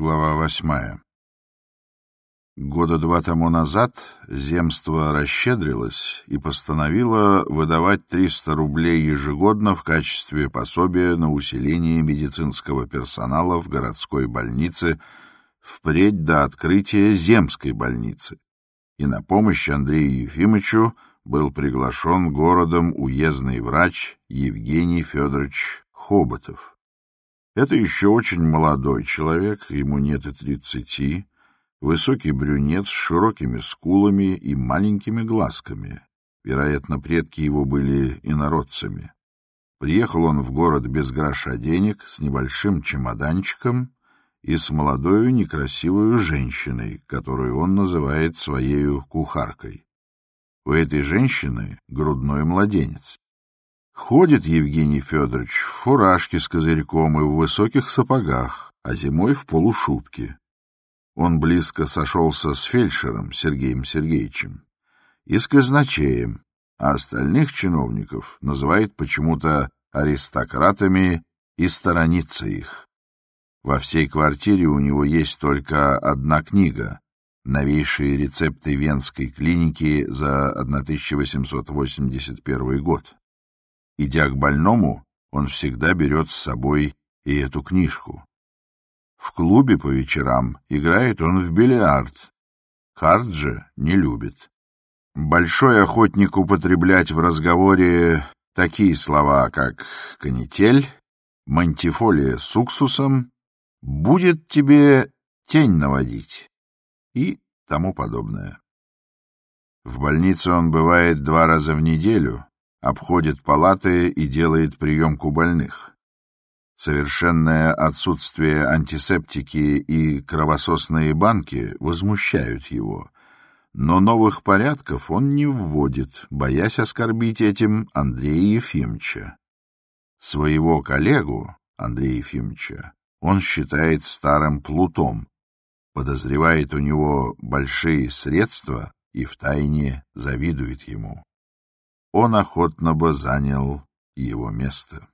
Глава восьмая. Года два тому назад земство расщедрилось и постановило выдавать 300 рублей ежегодно в качестве пособия на усиление медицинского персонала в городской больнице впредь до открытия земской больницы. И на помощь Андрею Ефимовичу был приглашен городом уездный врач Евгений Федорович Хоботов. Это еще очень молодой человек, ему нет и тридцати, высокий брюнет с широкими скулами и маленькими глазками. Вероятно, предки его были инородцами. Приехал он в город без гроша денег, с небольшим чемоданчиком и с молодою некрасивой женщиной, которую он называет своей кухаркой. У этой женщины грудной младенец. Ходит Евгений Федорович в фуражке с козырьком и в высоких сапогах, а зимой в полушубке. Он близко сошелся с фельдшером Сергеем Сергеевичем и с казначеем, а остальных чиновников называет почему-то аристократами и сторонится их. Во всей квартире у него есть только одна книга «Новейшие рецепты Венской клиники за 1881 год». Идя к больному, он всегда берет с собой и эту книжку. В клубе по вечерам играет он в бильярд. Карт же не любит. Большой охотник употреблять в разговоре такие слова, как «канитель», «мантифолия с уксусом», «будет тебе тень наводить» и тому подобное. В больнице он бывает два раза в неделю, обходит палаты и делает приемку больных. Совершенное отсутствие антисептики и кровососные банки возмущают его, но новых порядков он не вводит, боясь оскорбить этим Андрея Ефимовича. Своего коллегу, Андрея Ефимовича, он считает старым плутом, подозревает у него большие средства и втайне завидует ему он охотно бы занял его место.